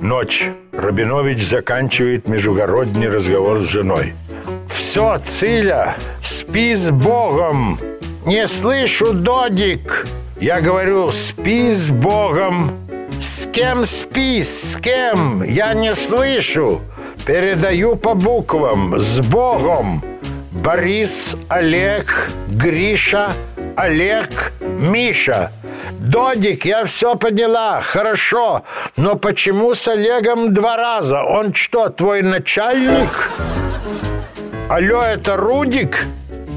Ночь. Рабинович заканчивает междугородний разговор с женой. «Все, Циля, спи с Богом!» «Не слышу, Додик!» Я говорю, спи с Богом. С кем спи? С кем? Я не слышу. Передаю по буквам. С Богом. Борис, Олег, Гриша, Олег, Миша. Додик, я все поняла, хорошо, но почему с Олегом два раза? Он что, твой начальник? Алло, это Рудик?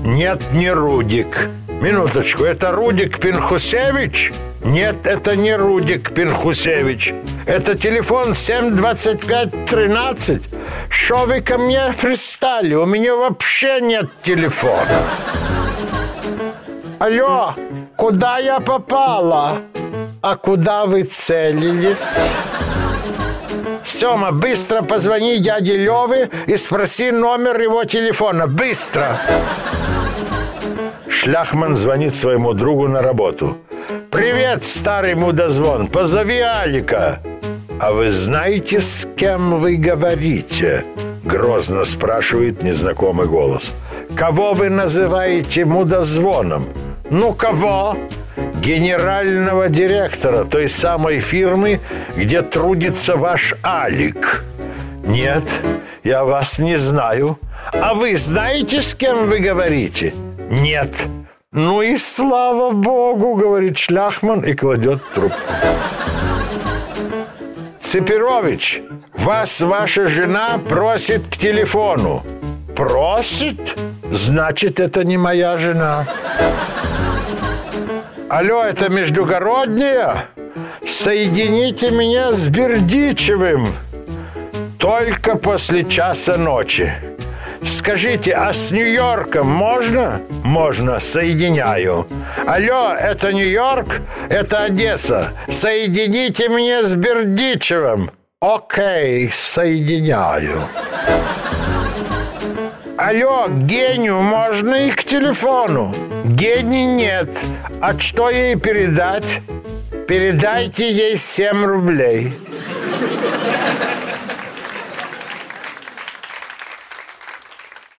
Нет, не Рудик. Минуточку, это Рудик Пинхусевич? Нет, это не Рудик Пинхусевич. Это телефон 72513. Что вы ко мне пристали? У меня вообще нет телефона. Алло, куда я попала? А куда вы целились? Сема, быстро позвони дяде Леве и спроси номер его телефона. Быстро! Шляхман звонит своему другу на работу. «Привет, старый мудозвон, позови Алика!» «А вы знаете, с кем вы говорите?» Грозно спрашивает незнакомый голос. «Кого вы называете мудозвоном?» «Ну, кого?» «Генерального директора той самой фирмы, где трудится ваш Алик». «Нет, я вас не знаю. А вы знаете, с кем вы говорите?» «Нет». «Ну и слава богу», — говорит Шляхман и кладет трубку. Цепирович, вас ваша жена просит к телефону. Просит? Значит, это не моя жена. Алло, это междугородняя? Соедините меня с Бердичевым. Только после часа ночи. Скажите, а с Нью-Йорком можно? Можно, соединяю. Алло, это Нью-Йорк? Это Одесса. Соедините меня с Бердичевым. Окей, соединяю. Алло, Геню можно и к телефону? Гени нет. А что ей передать? Передайте ей 7 рублей.